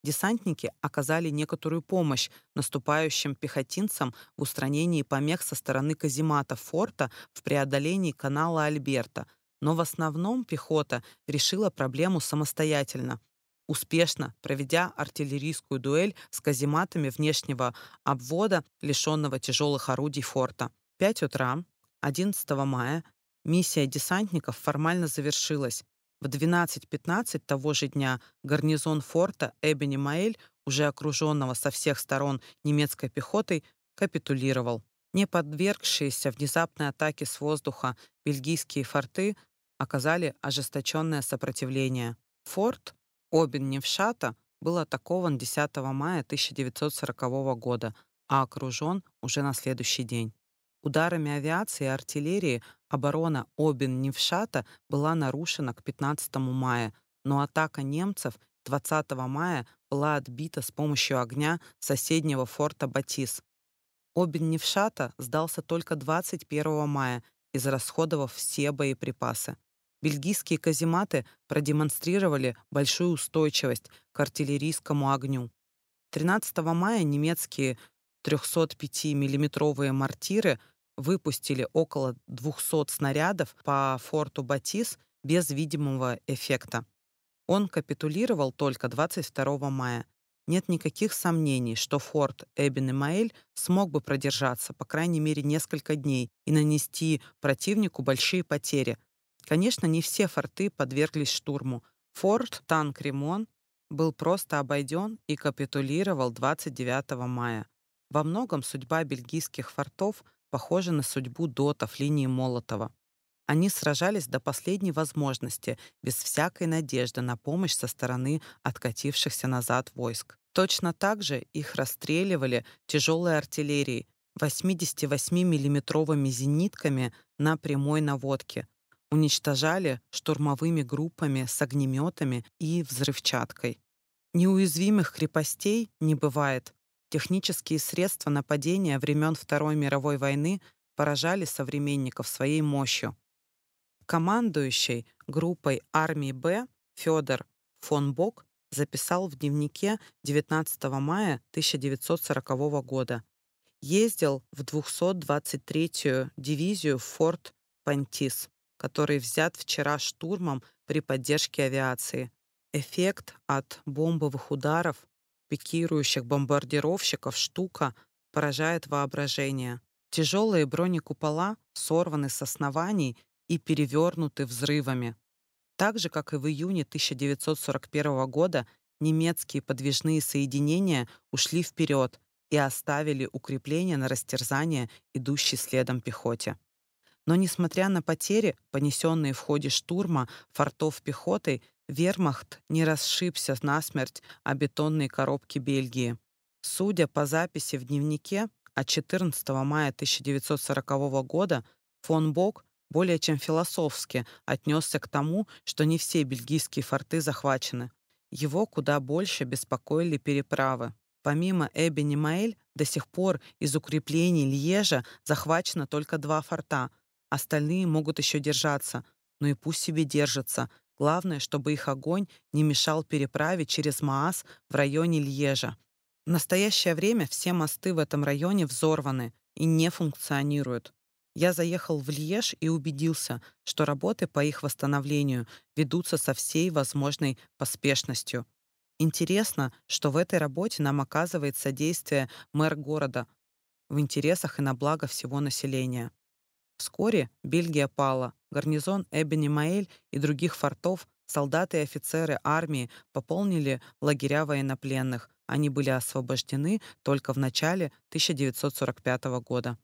Десантники оказали некоторую помощь наступающим пехотинцам в устранении помех со стороны каземата форта в преодолении канала Альберта, но в основном пехота решила проблему самостоятельно, успешно проведя артиллерийскую дуэль с казематами внешнего обвода, лишенного тяжелых орудий форта. 5 утра 11 мая миссия десантников формально завершилась. В 12.15 того же дня гарнизон форта Эбени-Маэль, уже окруженного со всех сторон немецкой пехотой, капитулировал. Не подвергшиеся внезапной атаке с воздуха бельгийские форты оказали ожесточенное сопротивление. Форт Обен-Невшата был атакован 10 мая 1940 года, а окружен уже на следующий день. Ударами авиации и артиллерии оборона Обен-Невшата была нарушена к 15 мая, но атака немцев 20 мая была отбита с помощью огня соседнего форта Батис. Обен-Невшата сдался только 21 мая, израсходовав все боеприпасы. Бельгийские казематы продемонстрировали большую устойчивость к артиллерийскому огню. 13 мая немецкие 305 миллиметровые мортиры выпустили около 200 снарядов по форту Батис без видимого эффекта. Он капитулировал только 22 мая. Нет никаких сомнений, что форт Эбен-Эмаэль смог бы продержаться по крайней мере несколько дней и нанести противнику большие потери. Конечно, не все форты подверглись штурму. Форт Танкремон был просто обойден и капитулировал 29 мая. Во многом судьба бельгийских фортов похожа на судьбу дотов линии Молотова. Они сражались до последней возможности, без всякой надежды на помощь со стороны откатившихся назад войск. Точно так же их расстреливали тяжелой артиллерией, 88 миллиметровыми зенитками на прямой наводке, уничтожали штурмовыми группами с огнеметами и взрывчаткой. Неуязвимых крепостей не бывает, Технические средства нападения времен Второй мировой войны поражали современников своей мощью. Командующий группой армии Б Федор фон Бок записал в дневнике 19 мая 1940 года. Ездил в 223-ю дивизию форт Пантис, который взят вчера штурмом при поддержке авиации. Эффект от бомбовых ударов пикирующих бомбардировщиков штука поражает воображение. Тяжелые бронекупола сорваны с оснований и перевернуты взрывами. Так же, как и в июне 1941 года, немецкие подвижные соединения ушли вперед и оставили укрепления на растерзание идущей следом пехоте. Но несмотря на потери, понесенные в ходе штурма фортов пехотой, Вермахт не расшибся насмерть о бетонные коробки Бельгии. Судя по записи в дневнике, от 14 мая 1940 года фон Бок более чем философски отнесся к тому, что не все бельгийские форты захвачены. Его куда больше беспокоили переправы. Помимо Эбени-Маэль, до сих пор из укреплений Льежа захвачено только два форта. Остальные могут еще держаться. Но и пусть себе держатся. Главное, чтобы их огонь не мешал переправе через Маас в районе Льежа. В настоящее время все мосты в этом районе взорваны и не функционируют. Я заехал в Льеж и убедился, что работы по их восстановлению ведутся со всей возможной поспешностью. Интересно, что в этой работе нам оказывает содействие мэр города в интересах и на благо всего населения. Вскоре Бельгия пала. Гарнизон Эбени-Маэль и других фортов, солдаты и офицеры армии пополнили лагеря военнопленных. Они были освобождены только в начале 1945 года.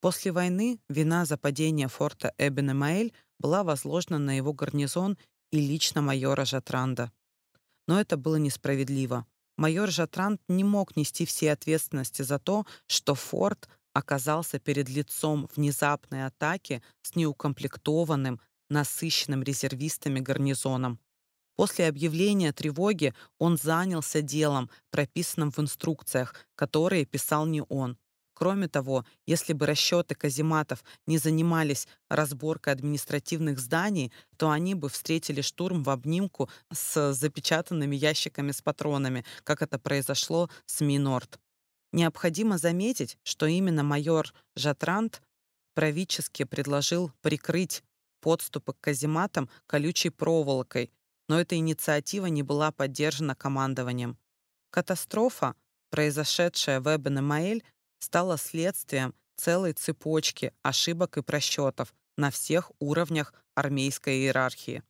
После войны вина за падение форта Эбен-Эмаэль была возложена на его гарнизон и лично майора Жатранда. Но это было несправедливо. Майор Жатранд не мог нести все ответственности за то, что форт оказался перед лицом внезапной атаки с неукомплектованным, насыщенным резервистами гарнизоном. После объявления тревоги он занялся делом, прописанным в инструкциях, которые писал не он. Кроме того, если бы расчеты казематов не занимались разборкой административных зданий, то они бы встретили штурм в обнимку с запечатанными ящиками с патронами, как это произошло с Минорд. Необходимо заметить, что именно майор Жатрант правительски предложил прикрыть подступы к казематам колючей проволокой, но эта инициатива не была поддержана командованием. Катастрофа, произошедшая в Эбен-Эмаэль, стала следствием целой цепочки ошибок и просчетов на всех уровнях армейской иерархии.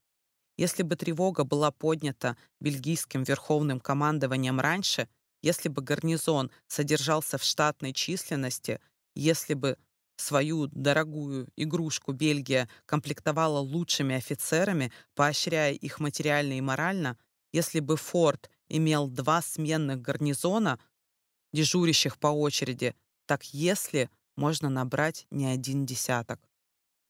Если бы тревога была поднята бельгийским верховным командованием раньше, если бы гарнизон содержался в штатной численности, если бы свою дорогую игрушку Бельгия комплектовала лучшими офицерами, поощряя их материально и морально, если бы форт имел два сменных гарнизона, дежурящих по очереди, так если можно набрать не один десяток.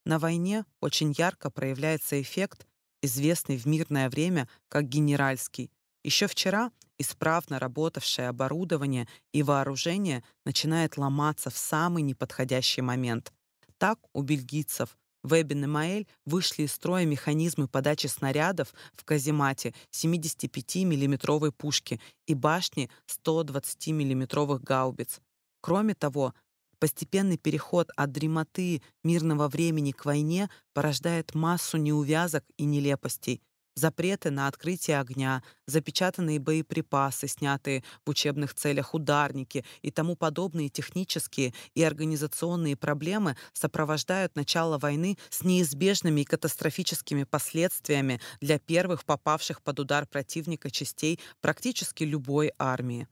На войне очень ярко проявляется эффект, известный в мирное время как генеральский. Еще вчера исправно работавшее оборудование и вооружение начинает ломаться в самый неподходящий момент. Так у бельгийцев в Эбен-Эмаэль вышли из строя механизмы подачи снарядов в каземате 75 миллиметровой пушки и башни 120 миллиметровых гаубиц. Кроме того, постепенный переход от дремоты мирного времени к войне порождает массу неувязок и нелепостей, запреты на открытие огня, запечатанные боеприпасы, снятые в учебных целях ударники и тому подобные технические и организационные проблемы сопровождают начало войны с неизбежными и катастрофическими последствиями для первых попавших под удар противника частей практически любой армии.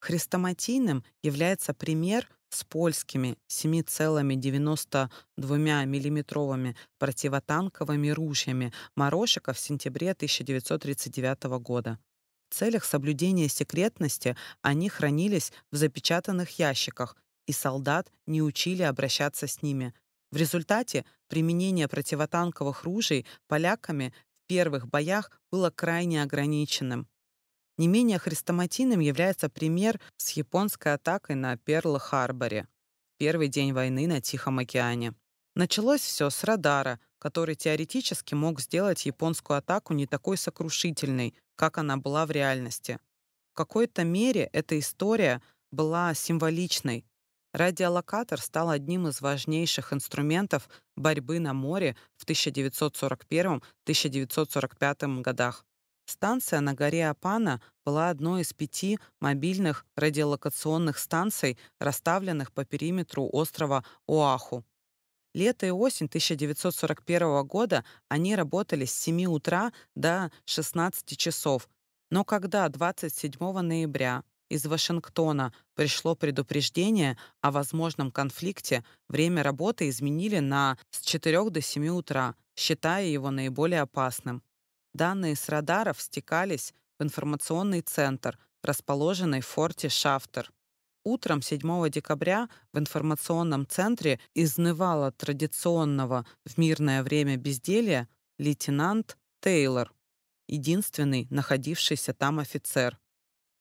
Хрестоматийным является пример с польскими 7,92 миллиметровыми противотанковыми ружьями Морошика в сентябре 1939 года. В целях соблюдения секретности они хранились в запечатанных ящиках, и солдат не учили обращаться с ними. В результате применение противотанковых ружей поляками в первых боях было крайне ограниченным. Не менее хрестоматийным является пример с японской атакой на Перл-Харборе первый день войны на Тихом океане. Началось все с радара, который теоретически мог сделать японскую атаку не такой сокрушительной, как она была в реальности. В какой-то мере эта история была символичной. Радиолокатор стал одним из важнейших инструментов борьбы на море в 1941-1945 годах. Станция на горе Апана была одной из пяти мобильных радиолокационных станций, расставленных по периметру острова Оаху. Лето и осень 1941 года они работали с 7 утра до 16 часов. Но когда 27 ноября из Вашингтона пришло предупреждение о возможном конфликте, время работы изменили на с 4 до 7 утра, считая его наиболее опасным. Данные с радаров стекались в информационный центр, расположенный в форте Шафтер. Утром 7 декабря в информационном центре изнывал от традиционного в мирное время безделья лейтенант Тейлор, единственный находившийся там офицер.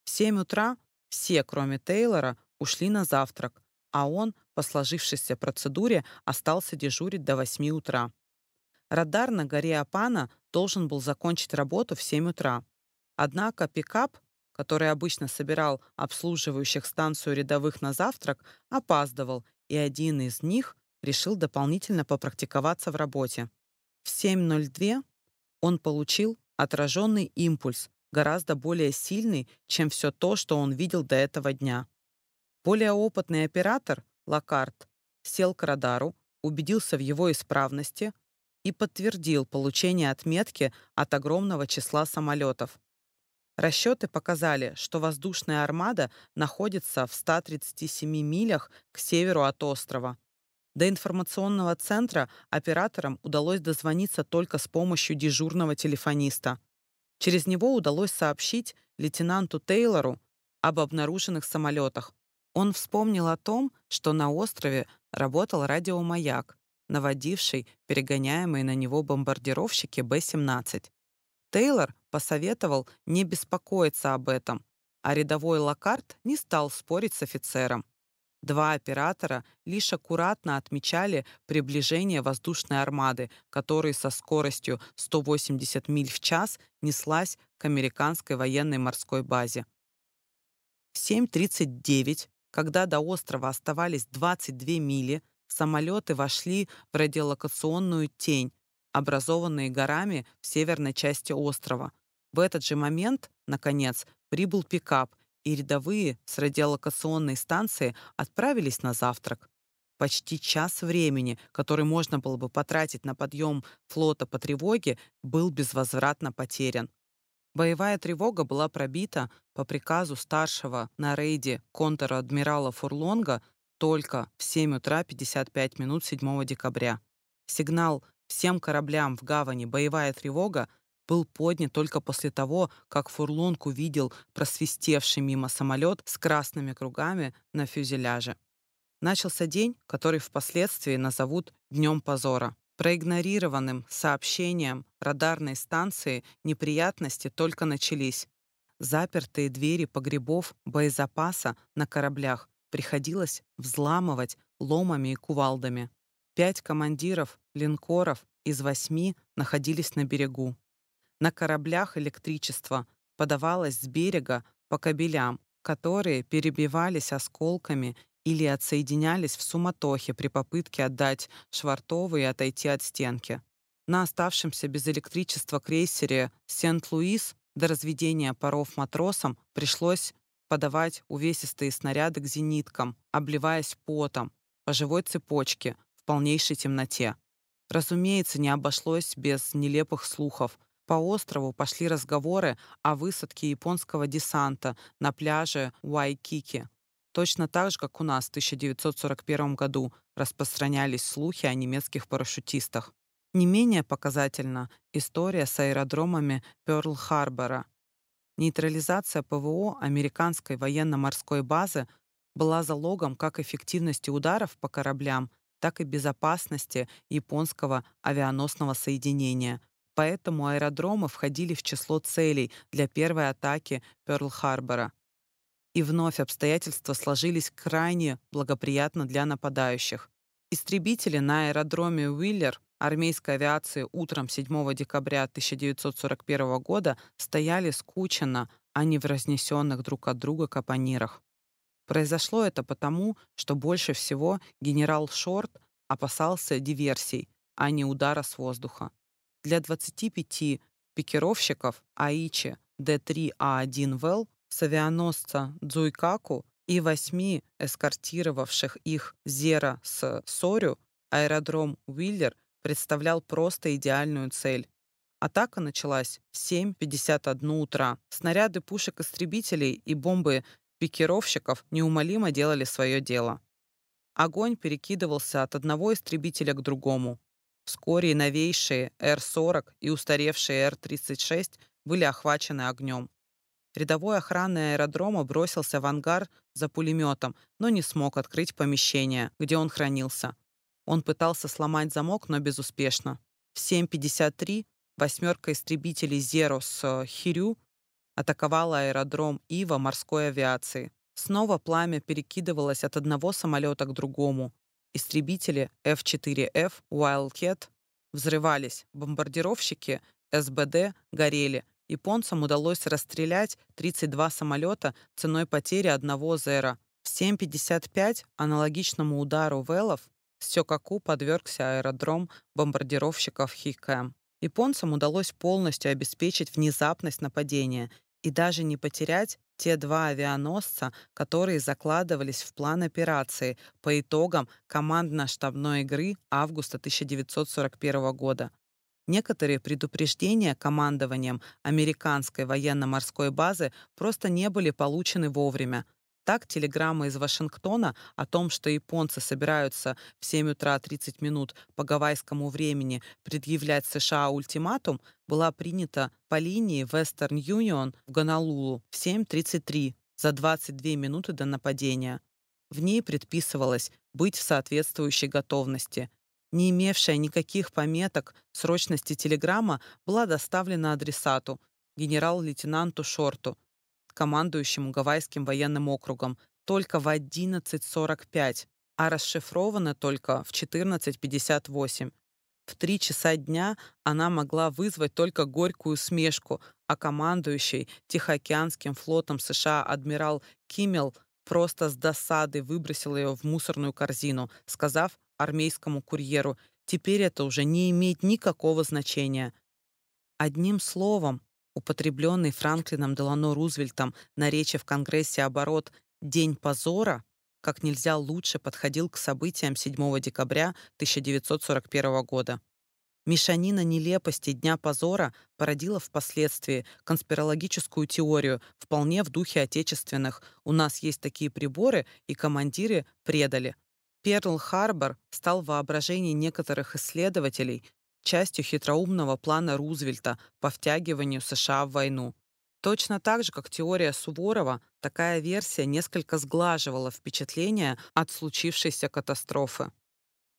В 7 утра все, кроме Тейлора, ушли на завтрак, а он, по сложившейся процедуре, остался дежурить до 8 утра. Радар на горе Апана должен был закончить работу в 7 утра. Однако пикап, который обычно собирал обслуживающих станцию рядовых на завтрак, опаздывал, и один из них решил дополнительно попрактиковаться в работе. В 7.02 он получил отраженный импульс, гораздо более сильный, чем все то, что он видел до этого дня. Более опытный оператор, Лакарт, сел к радару, убедился в его исправности и подтвердил получение отметки от огромного числа самолетов. Расчеты показали, что воздушная армада находится в 137 милях к северу от острова. До информационного центра операторам удалось дозвониться только с помощью дежурного телефониста. Через него удалось сообщить лейтенанту Тейлору об обнаруженных самолетах. Он вспомнил о том, что на острове работал радиомаяк, наводивший перегоняемые на него бомбардировщики Б-17. Тейлор посоветовал не беспокоиться об этом, а рядовой Локарт не стал спорить с офицером. Два оператора лишь аккуратно отмечали приближение воздушной армады, которая со скоростью 180 миль в час неслась к американской военной морской базе. В 7.39, когда до острова оставались 22 мили, самолеты вошли в радиолокационную тень, образованные горами в северной части острова. В этот же момент, наконец, прибыл пикап, и рядовые с радиолокационной станции отправились на завтрак. Почти час времени, который можно было бы потратить на подъем флота по тревоге, был безвозвратно потерян. Боевая тревога была пробита по приказу старшего на рейде контр-адмирала Фурлонга только в 7 утра 55 минут 7 декабря. Сигнал «Всем кораблям в гавани боевая тревога» был поднят только после того, как Фурлонг увидел просвистевший мимо самолет с красными кругами на фюзеляже. Начался день, который впоследствии назовут «Днем позора». Проигнорированным сообщением радарной станции неприятности только начались. Запертые двери погребов боезапаса на кораблях приходилось взламывать ломами и кувалдами. Пять командиров линкоров из восьми находились на берегу. На кораблях электричество подавалось с берега по кабелям, которые перебивались осколками или отсоединялись в суматохе при попытке отдать швартовы и отойти от стенки. На оставшемся без электричества крейсере «Сент-Луис» до разведения паров матросам пришлось подавать увесистые снаряды к зениткам, обливаясь потом, по живой цепочке, в полнейшей темноте. Разумеется, не обошлось без нелепых слухов — по острову пошли разговоры о высадке японского десанта на пляже Уайкики. Точно так же, как у нас в 1941 году распространялись слухи о немецких парашютистах. Не менее показательна история с аэродромами Пёрл-Харбора. Нейтрализация ПВО американской военно-морской базы была залогом как эффективности ударов по кораблям, так и безопасности японского авианосного соединения — поэтому аэродромы входили в число целей для первой атаки Пёрл-Харбора. И вновь обстоятельства сложились крайне благоприятно для нападающих. Истребители на аэродроме Уиллер армейской авиации утром 7 декабря 1941 года стояли скученно, а не в разнесенных друг от друга капонирах. Произошло это потому, что больше всего генерал Шорт опасался диверсий, а не удара с воздуха. Для 25 пикировщиков Аичи Д-3А1 ВЭЛ с авианосца Дзуйкаку и восьми эскортировавших их Зера с Сорю аэродром Уиллер представлял просто идеальную цель. Атака началась в 7.51 утра. Снаряды пушек-истребителей и бомбы пикировщиков неумолимо делали свое дело. Огонь перекидывался от одного истребителя к другому. Вскоре новейшие Р-40 и устаревшие Р-36 были охвачены огнем. Рядовой охраны аэродрома бросился в ангар за пулеметом, но не смог открыть помещение, где он хранился. Он пытался сломать замок, но безуспешно. В 7.53 восьмерка истребителей «Зеро» с Хирю атаковала аэродром Ива морской авиации. Снова пламя перекидывалось от одного самолета к другому. Истребители F-4F Wildcat взрывались, бомбардировщики СБД горели. Японцам удалось расстрелять 32 самолета ценой потери одного «Зера». В 7.55 аналогичному удару «Велов» Сёкаку подвергся аэродром бомбардировщиков Хикэм. Японцам удалось полностью обеспечить внезапность нападения и даже не потерять Те два авианосца, которые закладывались в план операции по итогам командно-штабной игры августа 1941 года. Некоторые предупреждения командованием американской военно-морской базы просто не были получены вовремя, так, телеграмма из Вашингтона о том, что японцы собираются в 7 утра 30 минут по гавайскому времени предъявлять США ультиматум, была принята по линии Western Union в Гонолулу в 7.33 за 22 минуты до нападения. В ней предписывалось быть в соответствующей готовности. Не имевшая никаких пометок срочности телеграмма была доставлена адресату, генерал-лейтенанту Шорту, командующему Гавайским военным округом, только в 11.45, а расшифрована только в 14.58. В три часа дня она могла вызвать только горькую смешку, а командующий Тихоокеанским флотом США адмирал Киммел просто с досады выбросил ее в мусорную корзину, сказав армейскому курьеру, «Теперь это уже не имеет никакого значения». Одним словом, употребленный Франклином Делано Рузвельтом на речи в Конгрессе оборот «День позора» как нельзя лучше подходил к событиям 7 декабря 1941 года. Мешанина нелепости Дня позора породила впоследствии конспирологическую теорию, вполне в духе отечественных «у нас есть такие приборы, и командиры предали». Перл-Харбор стал в воображении некоторых исследователей частью хитроумного плана Рузвельта по втягиванию США в войну. Точно так же, как теория Суворова, такая версия несколько сглаживала впечатление от случившейся катастрофы.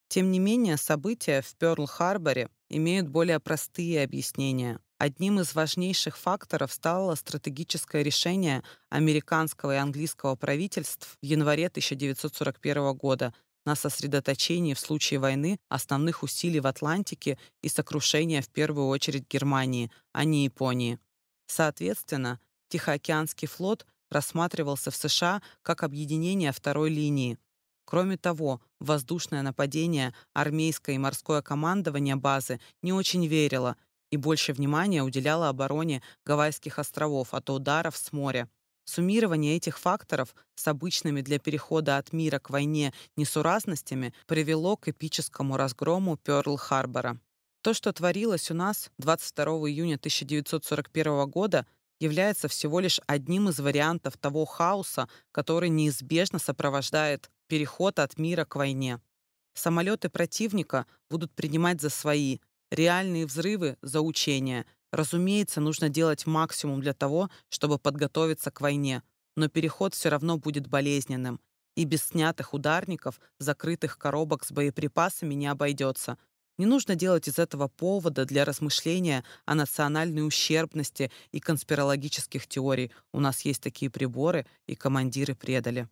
Тем не менее, события в Пёрл-Харборе имеют более простые объяснения. Одним из важнейших факторов стало стратегическое решение американского и английского правительств в январе 1941 года на сосредоточении в случае войны основных усилий в Атлантике и сокрушение в первую очередь Германии, а не Японии. Соответственно, Тихоокеанский флот рассматривался в США как объединение второй линии. Кроме того, воздушное нападение армейское и морское командование базы не очень верило и больше внимания уделяло обороне Гавайских островов от ударов с моря. Суммирование этих факторов с обычными для перехода от мира к войне несуразностями привело к эпическому разгрому Пёрл-Харбора. То, что творилось у нас 22 июня 1941 года, является всего лишь одним из вариантов того хаоса, который неизбежно сопровождает переход от мира к войне. Самолеты противника будут принимать за свои, реальные взрывы за учения, Разумеется, нужно делать максимум для того, чтобы подготовиться к войне, но переход все равно будет болезненным, и без снятых ударников, закрытых коробок с боеприпасами не обойдется. Не нужно делать из этого повода для размышления о национальной ущербности и конспирологических теорий. У нас есть такие приборы, и командиры предали.